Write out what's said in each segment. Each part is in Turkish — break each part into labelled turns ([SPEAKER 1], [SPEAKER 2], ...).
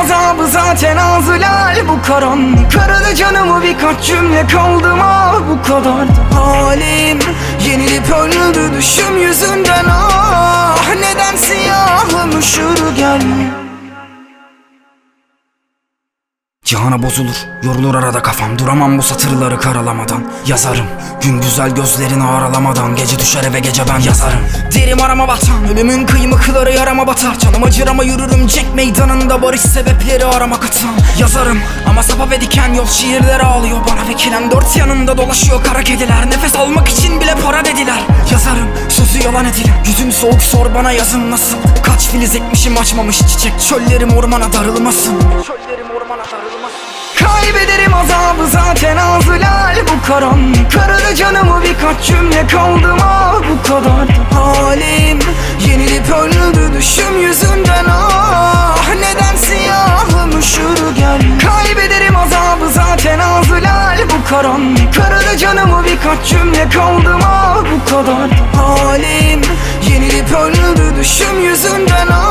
[SPEAKER 1] azabı zaten azılal Bu karanlık karadı canımı birkaç cümle kaldım ah bu kadar Halim. Yenilip öldü düşüm yüzünden ah. Neden siyahım üşür gelmiyor Cihana bozulur, yorulur arada kafam. Duramam bu satırları karalamadan. Yazarım, gün güzel gözlerini aralamadan. Gece düşer eve gece ben yazarım. Derim arama vatan, ölümün kıymıkları yarama batar. Canım acır ama yürürüm cenk meydanında. Barış sebepleri arama katan. Yazarım ama sapa ve diken yol şiirler ağlıyor. Bana vekilen dört yanında dolaşıyor kara kediler. Nefes almak için bile para dediler. Yazarım, sözü yalan edilir. Yüzüm soğuk sor bana yazım nasıl? Kaç filiz ekmişim açmamış çiçek. Çöllerim ormana darılmasın Kaybederim azabı zaten azılal Bu karanlık karadı canımı birkaç cümle kaldım ah bu kadar Halim. Yenilip öldü düşüm yüzünden ah Neden siyahım üşür gel Kaybederim azabı zaten azılal Bu karanlık karadı canımı birkaç cümle kaldım ah bu kadar Halim. Yenilip öldü düşüm yüzünden ah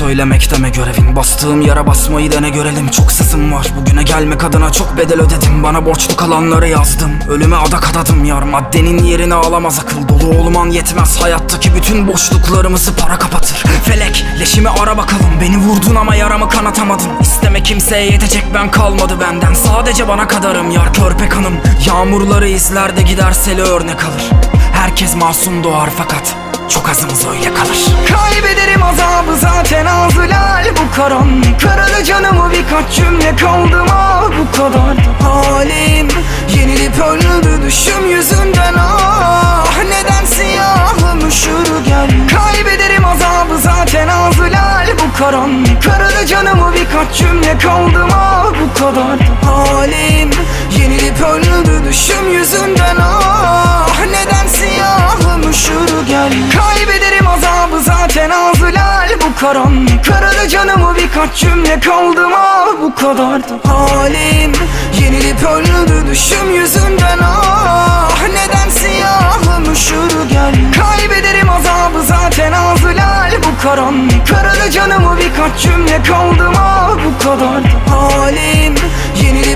[SPEAKER 1] söylemek deme görevim Bastığım yara basmayı dene görelim. Çok sızım var. Bugüne gelmek adına çok bedel ödedim. Bana borçlu kalanları yazdım. Ölüme adak adadım. Yar Maddenin yerini alamaz akıl. Dolu olman yetmez. Hayattaki bütün boşluklarımızı para kapatır. Felek leşimi ara bakalım. Beni vurdun ama yaramı kanatamadın İsteme kimseye yetecek ben kalmadı benden. Sadece bana kadarım. Yar körpe kanım Yağmurları izler de gider seli örnek alır. Herkes masum doğar fakat çok azımız öyle kalır. Kaybederim azabı zaten azılal Bu karanlık karadı canımı birkaç cümle kaldım ah bu kadar Halim. Yenilip öldü düşüm yüzünden ah Neden siyahım üşür gel Kaybederim azabı zaten azılal Bu karanlık karadı canımı birkaç cümle kaldım ah bu kadar Halim. Yenilip öldü düşüm yüzünden ah karanlık karadı canımı birkaç cümle kaldım. Ah bu kadar Halim. Yenilip öldü düşüm yüzünden. Ah Neden siyahım üşür gel. Kaybederim azabı zaten azılal Bu karanlık karadı canımı birkaç cümle kaldım. Ah bu kadar Halim. Yenilip